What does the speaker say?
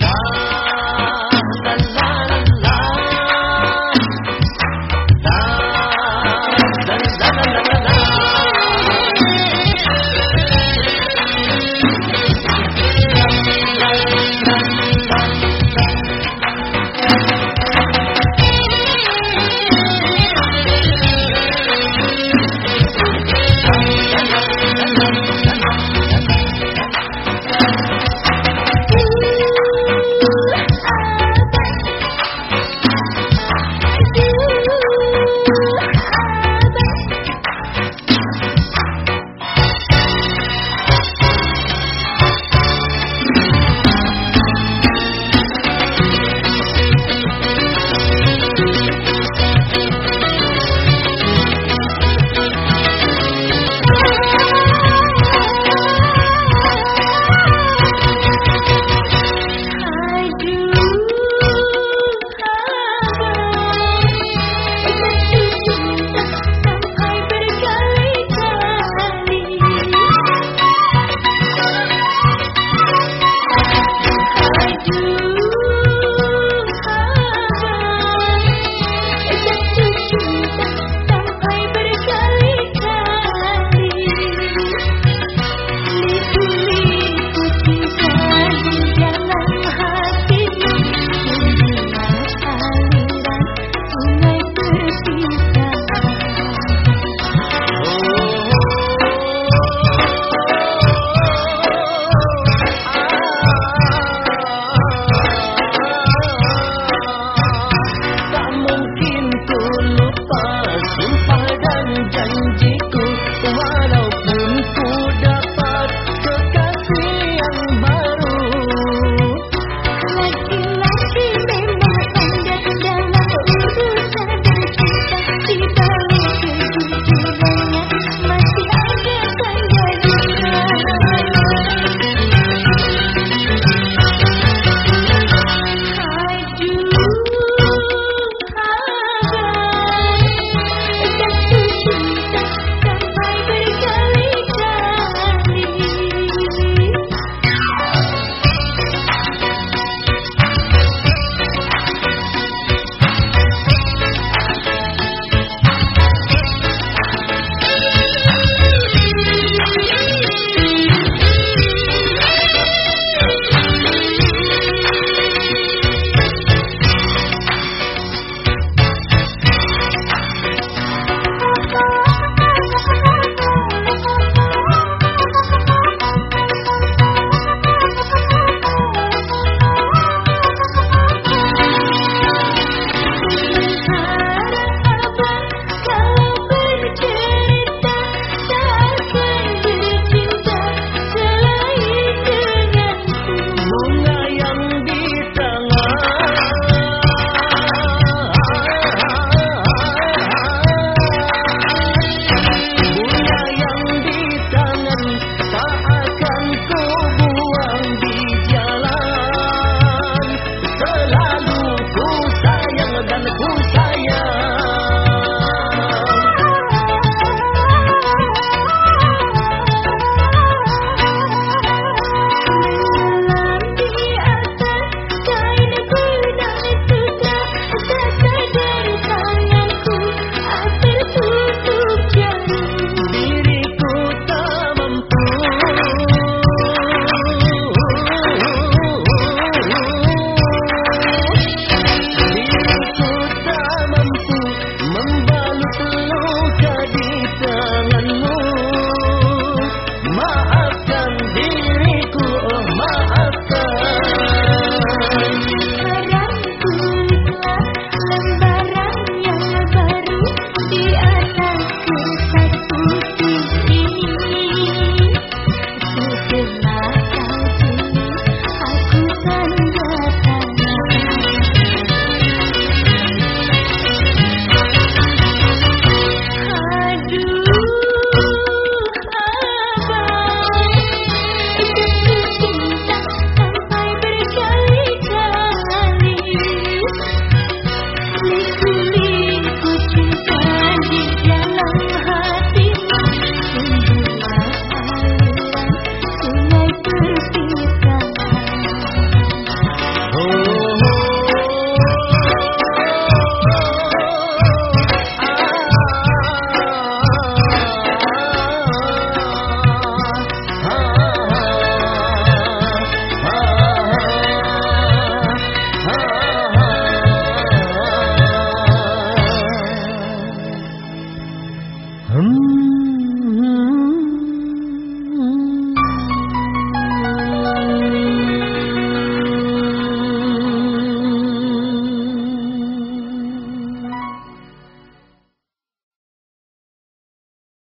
La